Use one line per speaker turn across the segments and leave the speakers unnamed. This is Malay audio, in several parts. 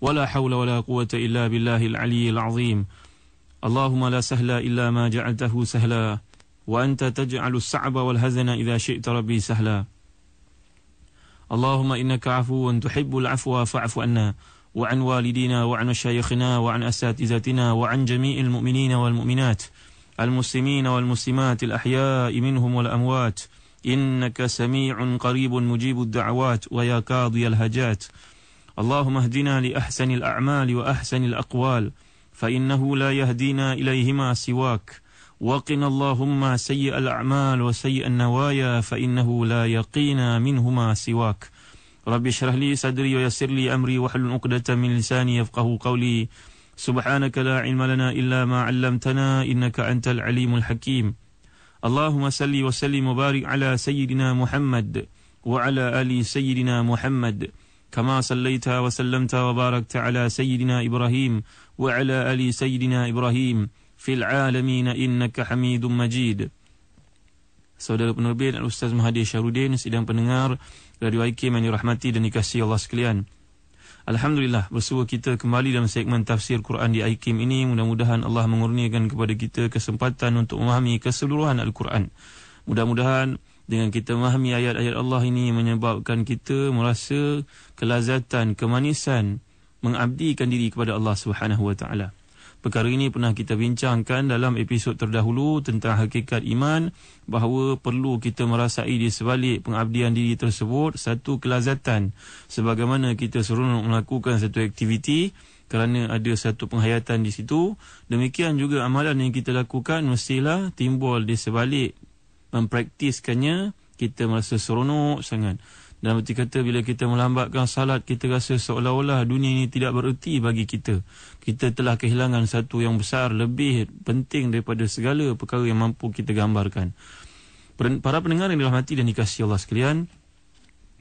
ولا حول ولا قوة إلا بالله العلي العظيم. اللهم لا سهل إلا ما جعلته سهلا وأنت تجعل الصعب والهزن إذا شئت ربي سهلا. اللهم إنك عفو تحب العفو فاعف عنا وعن والدينا وعن مشايخنا وعن أساتذتنا وعن جميع المؤمنين والمؤمنات المسلمين والمسلمات الأحياء منهم والأموات. إنك سميع قريب مجيب الدعوات ويا قاضي الهجات. اللهم اهدنا لأحسن الأعمال وأحسن الأقوال فإنه لا يهدينا إليهما سواك. وقنا اللهم سيء الأعمال وسيء النوايا فإنه لا يقينا منهما سواك. رب اشرح لي صدري ويسر لي أمري واحلل عقدة من لساني يفقه قولي. سبحانك لا علم لنا إلا ما علمتنا إنك أنت العليم الحكيم. اللهم صل وسلم وبارك على سيدنا محمد وعلى آل سيدنا محمد. كما صليت وسلمت وباركت على سيدنا إبراهيم وعلى آل سيدنا إبراهيم في العالمين إنك حميد مجيد Saudara penerbit Al-Ustaz Mahathir Syarudin Sidang pendengar Radio IKM yang dirahmati dan dikasihi Allah sekalian Alhamdulillah bersua kita kembali dalam segmen tafsir Quran di IKM ini Mudah-mudahan Allah mengurniakan kepada kita kesempatan untuk memahami keseluruhan Al-Quran Mudah-mudahan dengan kita memahami ayat-ayat Allah ini menyebabkan kita merasa kelazatan, kemanisan mengabdikan diri kepada Allah Subhanahu wa taala. Perkara ini pernah kita bincangkan dalam episod terdahulu tentang hakikat iman bahawa perlu kita merasai di sebalik pengabdian diri tersebut satu kelazatan sebagaimana kita seronok melakukan satu aktiviti kerana ada satu penghayatan di situ demikian juga amalan yang kita lakukan mestilah timbul di sebalik mempraktiskannya kita merasa seronok sangat. Dan berarti kata bila kita melambatkan salat kita rasa seolah-olah dunia ini tidak bererti bagi kita. Kita telah kehilangan satu yang besar lebih penting daripada segala perkara yang mampu kita gambarkan. Para pendengar yang dirahmati dan dikasihi Allah sekalian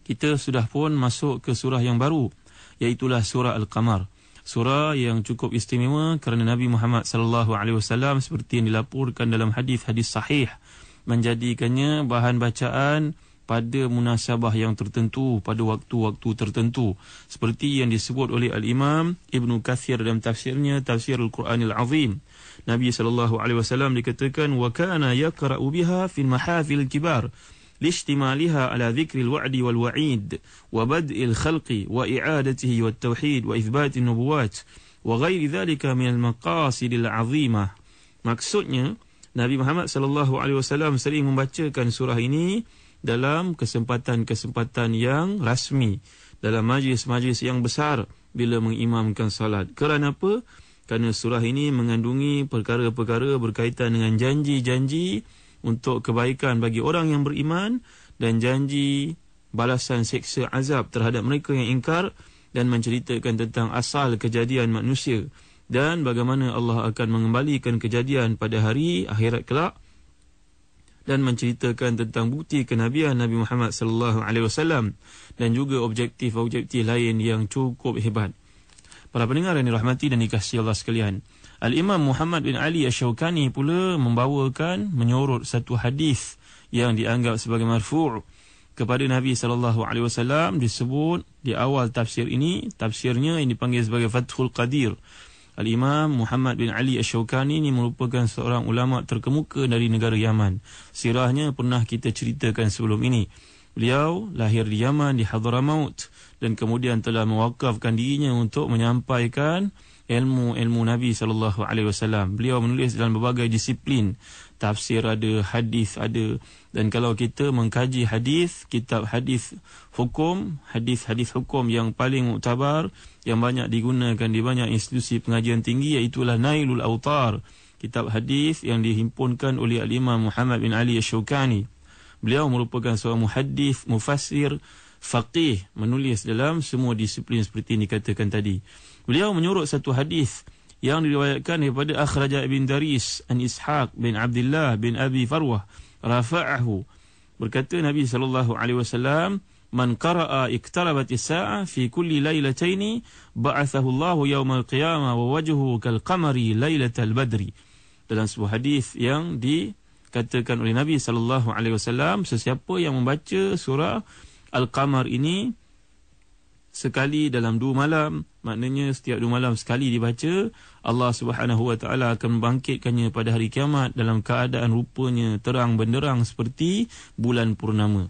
kita sudah pun masuk ke surah yang baru iaitulah surah Al-Qamar. Surah yang cukup istimewa kerana Nabi Muhammad sallallahu alaihi wasallam seperti yang dilaporkan dalam hadis-hadis sahih menjadikannya bahan bacaan pada munasabah yang tertentu pada waktu-waktu tertentu. Seperti yang disebut oleh al-Imam Ibn Kathir dalam tafsirnya Tafsir Al-Quranil Azim. Nabi sallallahu alaihi wasallam dikatakan wa kana yaqra'u biha fil mahafil kibar lishtimaliha ala dhikri al-wa'di wal wa'id wa bad'i al-khalqi wa i'adatihi wat tauhid wa ithbat an-nubuwat wa ghairi dhalika min al-maqasid al-'azimah maksudnya Nabi Muhammad sallallahu alaihi wasallam sering membacakan surah ini dalam kesempatan-kesempatan yang rasmi dalam majlis-majlis yang besar bila mengimamkan salat. Kerana apa? Kerana surah ini mengandungi perkara-perkara berkaitan dengan janji-janji untuk kebaikan bagi orang yang beriman dan janji balasan seksa azab terhadap mereka yang ingkar dan menceritakan tentang asal kejadian manusia dan bagaimana Allah akan mengembalikan kejadian pada hari akhirat kelak dan menceritakan tentang bukti kenabian Nabi Muhammad sallallahu alaihi wasallam dan juga objektif-objektif lain yang cukup hebat. Para pendengar yang dirahmati dan dikasihi Allah sekalian, Al-Imam Muhammad bin Ali Asy-Syaukani pula membawakan menyorot satu hadis yang dianggap sebagai marfu' kepada Nabi sallallahu alaihi wasallam disebut di awal tafsir ini, tafsirnya yang dipanggil sebagai Fathul Qadir. Al-Imam Muhammad bin Ali Ash-Shawkani ini merupakan seorang ulama terkemuka dari negara Yaman. Sirahnya pernah kita ceritakan sebelum ini. Beliau lahir di Yaman di Hadramaut dan kemudian telah mewakafkan dirinya untuk menyampaikan ilmu-ilmu Nabi sallallahu alaihi wasallam. Beliau menulis dalam berbagai disiplin. Tafsir ada, hadis ada dan kalau kita mengkaji hadis, kitab hadis hukum, hadis-hadis hukum yang paling muktabar yang banyak digunakan di banyak institusi pengajian tinggi iaitu Nailul Autar, kitab hadis yang dihimpunkan oleh Al-Imam Muhammad bin Ali Asy-Syaukani. Beliau merupakan seorang muhaddis, mufassir, faqih menulis dalam semua disiplin seperti yang dikatakan tadi. Beliau menyuruh satu hadis yang diriwayatkan daripada Akhraja bin Daris an Ishaq bin Abdullah bin Abi Farwah rafa'ahu berkata Nabi sallallahu alaihi wasallam man qara'a iktarabatis sa'a fi kulli lailataini ba'athahu Allah yaumal qiyamah wa wajhuhu kal qamari lailatal badri dalam sebuah hadis yang dikatakan oleh Nabi sallallahu alaihi wasallam sesiapa yang membaca surah Al-Qamar ini sekali dalam dua malam maknanya setiap dua malam sekali dibaca Allah Subhanahu wa taala akan membangkitkannya pada hari kiamat dalam keadaan rupanya terang benderang seperti bulan purnama.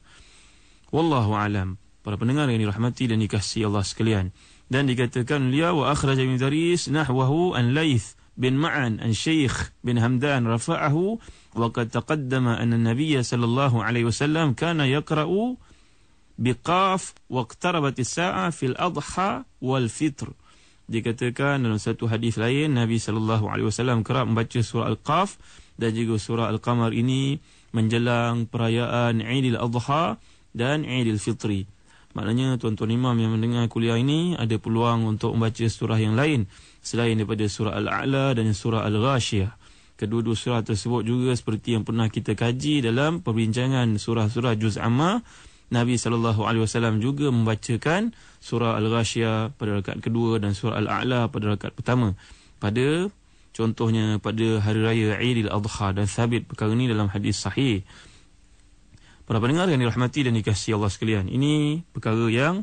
Wallahu alam. Para pendengar yang dirahmati dan dikasihi Allah sekalian. Dan dikatakan dia wa akhraj min daris nahwahu an laith bin ma'an an syekh bin hamdan rafa'ahu wa qad taqaddama anna an-nabiy sallallahu alaihi wasallam kana yaqra'u biqaf waqtarabat as-sa'a fil adha wal fitr. Dikatakan dalam satu hadis lain Nabi sallallahu alaihi wasallam kerap membaca surah al-qaf dan juga surah al-qamar ini menjelang perayaan Aidil Adha dan Aidil Fitri maknanya tuan-tuan imam yang mendengar kuliah ini ada peluang untuk membaca surah yang lain selain daripada surah al-a'la dan surah al-ghashiyah kedua-dua surah tersebut juga seperti yang pernah kita kaji dalam perbincangan surah-surah juz amma Nabi sallallahu alaihi wasallam juga membacakan surah Al-Ghasyiyah pada rakaat kedua dan surah Al-A'la pada rakaat pertama. Pada contohnya pada hari raya Aidil Adha dan sabit perkara ini dalam hadis sahih. Para pendengar yang dirahmati dan dikasihi Allah sekalian, ini perkara yang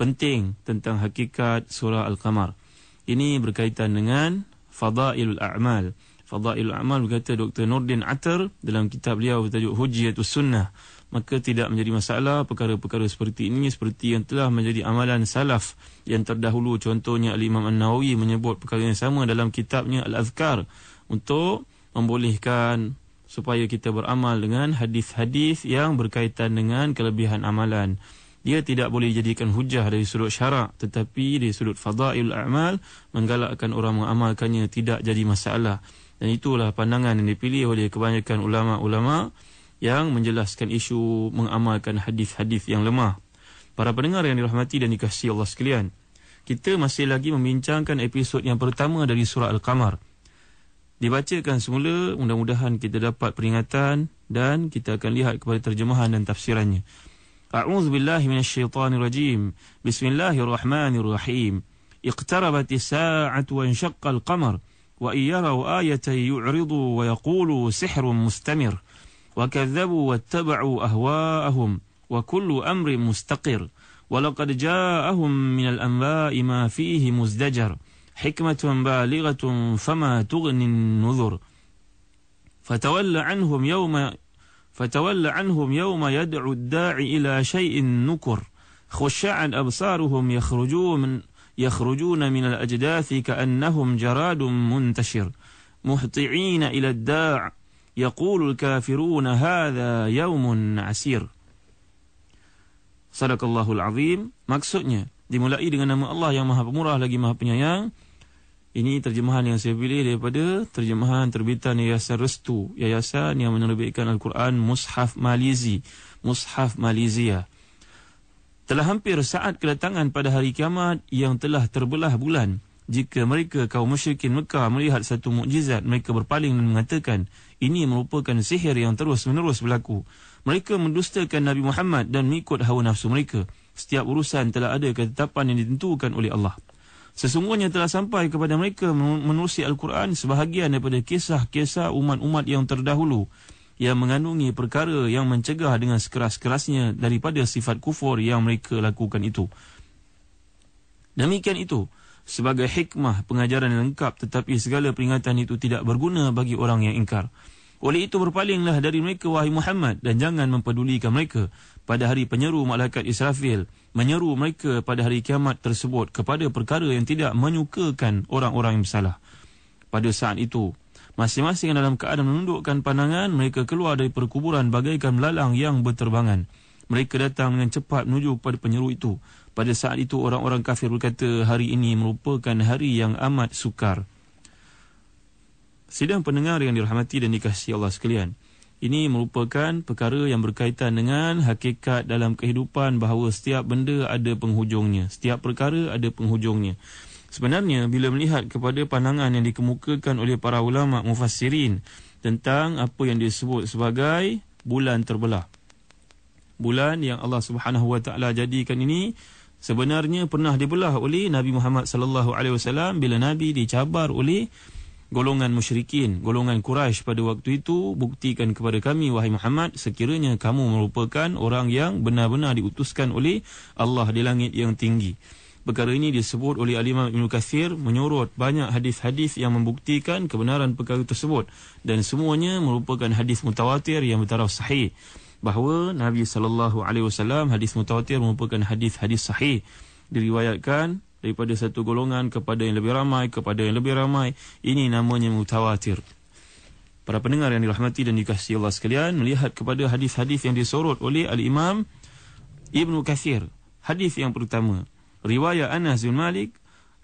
penting tentang hakikat surah Al-Qamar. Ini berkaitan dengan fadailul a'mal. Fadailul a'mal berkata Dr. Nurdin Atar dalam kitab beliau bertajuk Hujjatus Sunnah maka tidak menjadi masalah perkara-perkara seperti ini seperti yang telah menjadi amalan salaf yang terdahulu contohnya Al-Imam An-Nawawi menyebut perkara yang sama dalam kitabnya Al-Azkar untuk membolehkan supaya kita beramal dengan hadis-hadis yang berkaitan dengan kelebihan amalan dia tidak boleh dijadikan hujah dari sudut syarak tetapi dari sudut fadail amal menggalakkan orang mengamalkannya tidak jadi masalah dan itulah pandangan yang dipilih oleh kebanyakan ulama-ulama yang menjelaskan isu mengamalkan hadis-hadis yang lemah. Para pendengar yang dirahmati dan dikasihi Allah sekalian, kita masih lagi membincangkan episod yang pertama dari surah Al-Qamar Dibacakan semula, mudah-mudahan kita dapat peringatan dan kita akan lihat kepada terjemahan dan tafsirannya. A'udzu billahi minasyaitonir rajim. Bismillahirrahmanirrahim. Iqtarabat as-sa'atu wa inshaqqa al-qamar wa iyyaru ayatan yu'ridu wa yaqulu sihrun mustamir. وكذبوا واتبعوا أهواءهم وكل أمر مستقر ولقد جاءهم من الأنباء ما فيه مزدجر حكمة بالغة فما تغني النذر. فتول عنهم يوم فتول عنهم يوم يدعو الداعي إلى شيء نكر. خشعا أبصارهم يخرجون يخرجون من الأجداث كأنهم جراد منتشر. مهطعين إلى الداع. يقول الكافرون هذا يوم عسير. Sadaqallahul Azim Maksudnya Dimulai dengan nama Allah yang maha pemurah lagi maha penyayang. Ini terjemahan yang saya pilih daripada Terjemahan terbitan Yayasan Restu Yayasan yang menerbitkan Al-Quran Mushaf Malizi Mushaf Malaysia Telah hampir saat kedatangan pada hari kiamat Yang telah terbelah bulan jika mereka kaum musyrikin Mekah melihat satu mukjizat mereka berpaling dan mengatakan ini merupakan sihir yang terus-menerus berlaku. Mereka mendustakan Nabi Muhammad dan mengikut hawa nafsu mereka. Setiap urusan telah ada ketetapan yang ditentukan oleh Allah sesungguhnya telah sampai kepada mereka menerusi Al-Quran sebahagian daripada kisah-kisah umat-umat yang terdahulu yang mengandungi perkara yang mencegah dengan sekeras-kerasnya daripada sifat kufur yang mereka lakukan itu demikian itu sebagai hikmah pengajaran yang lengkap tetapi segala peringatan itu tidak berguna bagi orang yang ingkar. Oleh itu berpalinglah dari mereka wahai Muhammad dan jangan mempedulikan mereka pada hari penyeru malaikat Israfil menyeru mereka pada hari kiamat tersebut kepada perkara yang tidak menyukakan orang-orang yang bersalah. Pada saat itu, masing-masing dalam keadaan menundukkan pandangan mereka keluar dari perkuburan bagaikan melalang yang berterbangan. Mereka datang dengan cepat menuju kepada penyeru itu pada saat itu orang-orang kafir berkata hari ini merupakan hari yang amat sukar. Sidang pendengar yang dirahmati dan dikasihi Allah sekalian. Ini merupakan perkara yang berkaitan dengan hakikat dalam kehidupan bahawa setiap benda ada penghujungnya. Setiap perkara ada penghujungnya. Sebenarnya bila melihat kepada pandangan yang dikemukakan oleh para ulama mufassirin tentang apa yang disebut sebagai bulan terbelah. Bulan yang Allah Subhanahu Wa Taala jadikan ini sebenarnya pernah dibelah oleh Nabi Muhammad sallallahu alaihi wasallam bila Nabi dicabar oleh golongan musyrikin, golongan Quraisy pada waktu itu buktikan kepada kami wahai Muhammad sekiranya kamu merupakan orang yang benar-benar diutuskan oleh Allah di langit yang tinggi. Perkara ini disebut oleh Al-Imam Ibn Kathir menyorot banyak hadis-hadis yang membuktikan kebenaran perkara tersebut. Dan semuanya merupakan hadis mutawatir yang bertaraf sahih. Bahawa Nabi sallallahu alaihi wasallam hadis mutawatir merupakan hadis-hadis sahih. Diriwayatkan daripada satu golongan kepada yang lebih ramai kepada yang lebih ramai ini namanya mutawatir para pendengar yang dirahmati dan dikasihi Allah sekalian melihat kepada hadis-hadis yang disorot oleh al-Imam Ibnu Katsir hadis yang pertama riwayat Anas bin Malik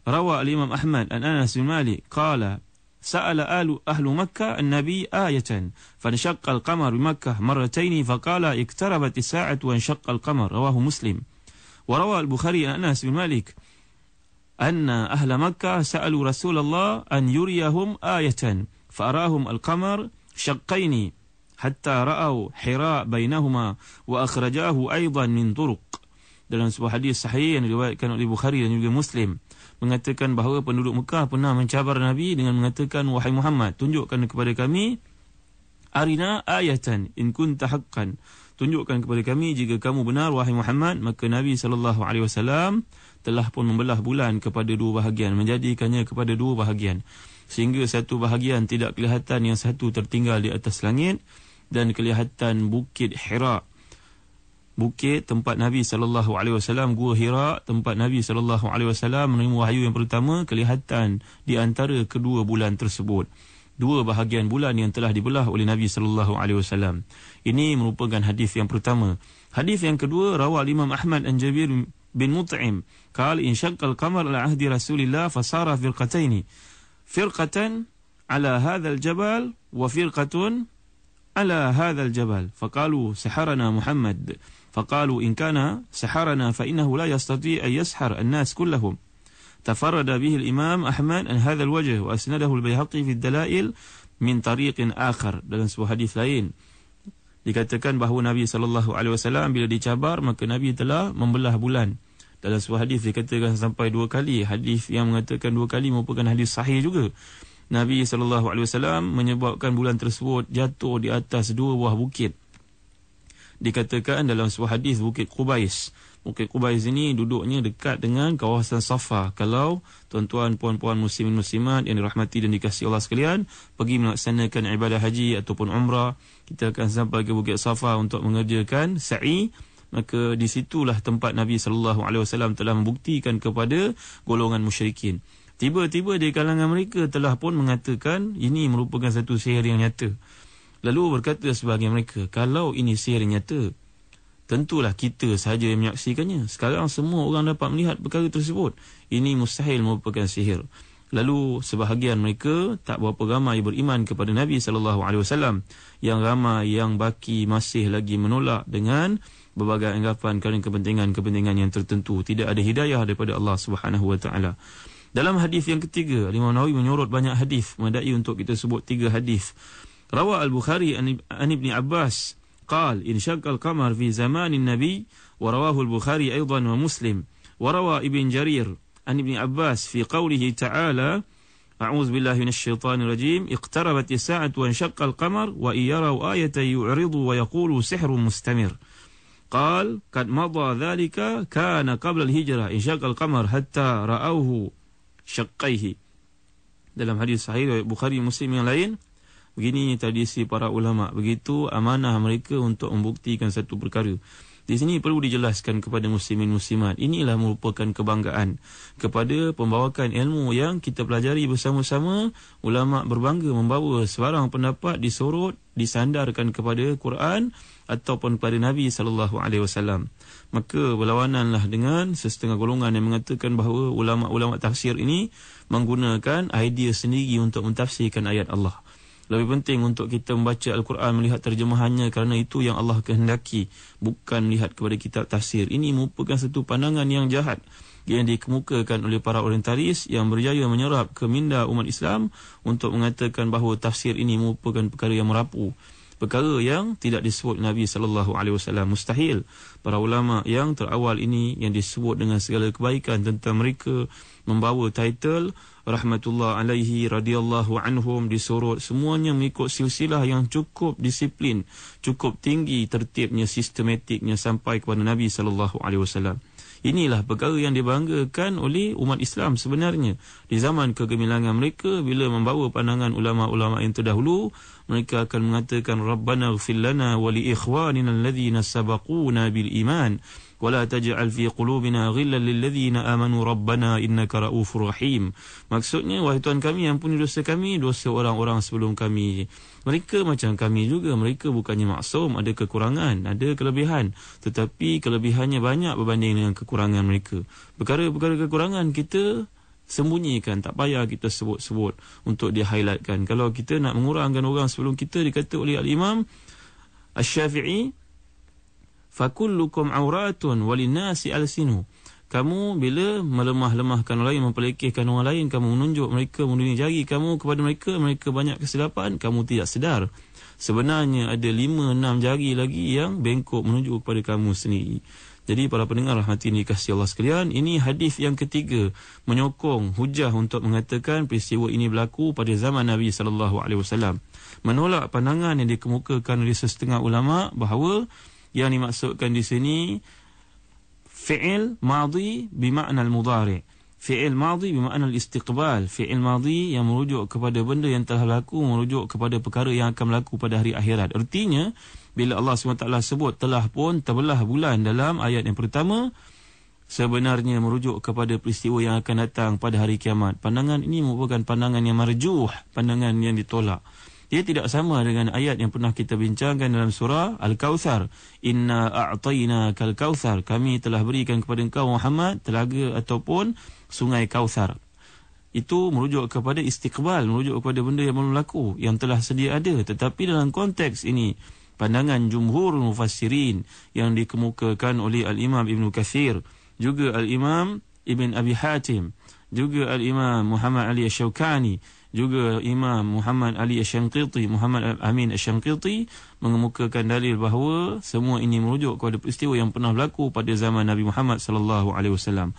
rawa al-Imam Ahmad an Anas bin Malik qala سأل آل أهل مكة النبي آية فانشق القمر بمكة مرتين فقال اقتربت الساعة وانشق القمر رواه مسلم وروى البخاري أنس بن مالك anna ahla Makkah sa'alu Rasulullah an yuriyahum ayatan farahum al-qamar syaqqaini hatta ra'au hira bainahuma wa akhrajahu aidan min turuq dalam sebuah hadis sahih yang diriwayatkan oleh Bukhari dan juga Muslim mengatakan bahawa penduduk Mekah pernah mencabar Nabi dengan mengatakan wahai Muhammad tunjukkan kepada kami arina ayatan in kunta haqqan tunjukkan kepada kami jika kamu benar wahai Muhammad maka Nabi sallallahu alaihi wasallam telah pun membelah bulan kepada dua bahagian menjadikannya kepada dua bahagian. Sehingga satu bahagian tidak kelihatan yang satu tertinggal di atas langit dan kelihatan bukit Hira. Bukit tempat Nabi sallallahu alaihi wasallam gua Hira tempat Nabi sallallahu alaihi wasallam menerima wahyu yang pertama kelihatan di antara kedua bulan tersebut dua bahagian bulan yang telah dibelah oleh Nabi sallallahu alaihi wasallam. Ini merupakan hadis yang pertama. Hadis yang kedua rawal Imam Ahmad an Jabir bin Mut'im, qala in syaqqa al-qamar ala ahdi Rasulillah fa sara. Firqatan ala hadzal jabal wa firqatun ala hadzal jabal. Faqalu saharana Muhammad. Faqalu in kana saharana fa innahu la yastati' an yashhar an-nas kullahum. تفرد به الإمام أحمد عن هذا الوجه وأسنده البيهقي في الدلائل من طريق آخر dalam sebuah hadis lain dikatakan bahawa Nabi sallallahu alaihi wasallam bila dicabar maka Nabi telah membelah bulan dalam sebuah hadis dikatakan sampai dua kali hadis yang mengatakan dua kali merupakan hadis sahih juga Nabi sallallahu alaihi wasallam menyebabkan bulan tersebut jatuh di atas dua buah bukit dikatakan dalam sebuah hadis bukit Qubais Bukit Qubais ini duduknya dekat dengan kawasan Safa. Kalau tuan-tuan puan-puan muslimin muslimat yang dirahmati dan dikasihi Allah sekalian pergi melaksanakan ibadah haji ataupun umrah, kita akan sampai ke Bukit Safa untuk mengerjakan sa'i maka di situlah tempat Nabi sallallahu alaihi wasallam telah membuktikan kepada golongan musyrikin. Tiba-tiba di kalangan mereka telah pun mengatakan ini merupakan satu sihir yang nyata. Lalu berkata sebahagian mereka, kalau ini sihir nyata, tentulah kita sahaja yang menyaksikannya. Sekarang semua orang dapat melihat perkara tersebut. Ini mustahil merupakan sihir. Lalu sebahagian mereka tak berapa ramai beriman kepada Nabi sallallahu alaihi wasallam. Yang ramai yang baki masih lagi menolak dengan berbagai anggapan kerana kepentingan-kepentingan yang tertentu tidak ada hidayah daripada Allah Subhanahu wa taala. Dalam hadis yang ketiga, Imam Nawawi menyorot banyak hadis, memadai untuk kita sebut tiga hadis. Rawa Al-Bukhari an Ibn Abbas قال إن شق القمر في زمان النبي ورواه البخاري أيضا ومسلم وروى ابن جرير عن ابن عباس في قوله تعالى أعوذ بالله من الشيطان الرجيم اقتربت الساعة وانشق القمر وإن يروا آية يعرضوا ويقولوا سحر مستمر. قال قد مضى ذلك كان قبل الهجرة انشق القمر حتى رأوه شقيه. hadis sahih Bukhari Muslim yang lain begini tradisi para ulama begitu amanah mereka untuk membuktikan satu perkara di sini perlu dijelaskan kepada muslimin muslimat inilah merupakan kebanggaan kepada pembawakan ilmu yang kita pelajari bersama-sama ulama berbangga membawa sebarang pendapat disorot disandarkan kepada Quran ataupun kepada Nabi sallallahu alaihi wasallam. Maka berlawananlah dengan setengah golongan yang mengatakan bahawa ulama-ulama tafsir ini menggunakan idea sendiri untuk mentafsirkan ayat Allah. Lebih penting untuk kita membaca Al-Quran melihat terjemahannya kerana itu yang Allah kehendaki bukan melihat kepada kitab tafsir. Ini merupakan satu pandangan yang jahat yang dikemukakan oleh para orientalis yang berjaya menyerap ke minda umat Islam untuk mengatakan bahawa tafsir ini merupakan perkara yang merapu perkara yang tidak disebut Nabi sallallahu alaihi wasallam mustahil para ulama yang terawal ini yang disebut dengan segala kebaikan tentang mereka membawa title rahmatullah alaihi radhiyallahu anhum disorot semuanya mengikut silsilah yang cukup disiplin cukup tinggi tertibnya sistematiknya sampai kepada Nabi sallallahu alaihi wasallam Inilah perkara yang dibanggakan oleh umat Islam sebenarnya. Di zaman kegemilangan mereka, bila membawa pandangan ulama-ulama yang terdahulu, mereka akan mengatakan, Rabbana gfir lana wa li ikhwanina alladhina sabaquna bil iman. ولا تجعل في قلوبنا غلا للذين آمنوا ربنا إنك رؤوف رحيم maksudnya wahai Tuhan kami ampuni dosa kami dosa orang-orang sebelum kami mereka macam kami juga mereka bukannya maksum ada kekurangan ada kelebihan tetapi kelebihannya banyak berbanding dengan kekurangan mereka perkara-perkara kekurangan kita sembunyikan tak payah kita sebut-sebut untuk di highlightkan kalau kita nak mengurangkan orang sebelum kita dikata oleh al-imam Asy-Syafi'i fakullukum auratun walinasi alsinu. Kamu bila melemah-lemahkan orang lain mempelekehkan orang lain kamu menunjuk mereka menunjuk jari kamu kepada mereka mereka banyak kesilapan kamu tidak sedar. Sebenarnya ada lima enam jari lagi yang bengkok menunjuk kepada kamu sendiri. Jadi para pendengar hati ini kasih Allah sekalian ini hadis yang ketiga. Menyokong hujah untuk mengatakan peristiwa ini berlaku pada zaman Nabi sallallahu alaihi wasallam. Menolak pandangan yang dikemukakan oleh setengah ulama bahawa yang dimaksudkan di sini fi'il madhi bermakna al-mudhari fi'il madhi bermakna al-istiqbal fi'il madhi yang merujuk kepada benda yang telah berlaku merujuk kepada perkara yang akan berlaku pada hari akhirat. Artinya bila Allah SWT sebut telah pun terbelah bulan dalam ayat yang pertama sebenarnya merujuk kepada peristiwa yang akan datang pada hari kiamat. Pandangan ini merupakan pandangan yang marjuh pandangan yang ditolak dia tidak sama dengan ayat yang pernah kita bincangkan dalam surah Al-Kawthar. Inna a'tayna kal-kawthar. Kami telah berikan kepada engkau Muhammad telaga ataupun sungai Kawthar. Itu merujuk kepada istiqbal, merujuk kepada benda yang belum laku, yang telah sedia ada. Tetapi dalam konteks ini, pandangan jumhur mufassirin yang dikemukakan oleh Al-Imam Ibn Kathir, juga Al-Imam Ibn Abi Hatim, juga Al-Imam Muhammad Ali Ash-Shawkani, juga Imam Muhammad Ali Asy-Syanqiti Muhammad Amin Asy-Syanqiti mengemukakan dalil bahawa semua ini merujuk kepada peristiwa yang pernah berlaku pada zaman Nabi Muhammad sallallahu alaihi wasallam.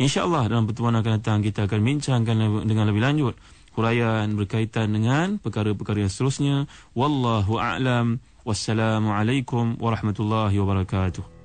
Insya-Allah dalam pertemuan akan datang kita akan bincangkan dengan lebih lanjut huraian berkaitan dengan perkara-perkara yang seterusnya. Wallahu a'lam. Wassalamualaikum warahmatullahi wabarakatuh.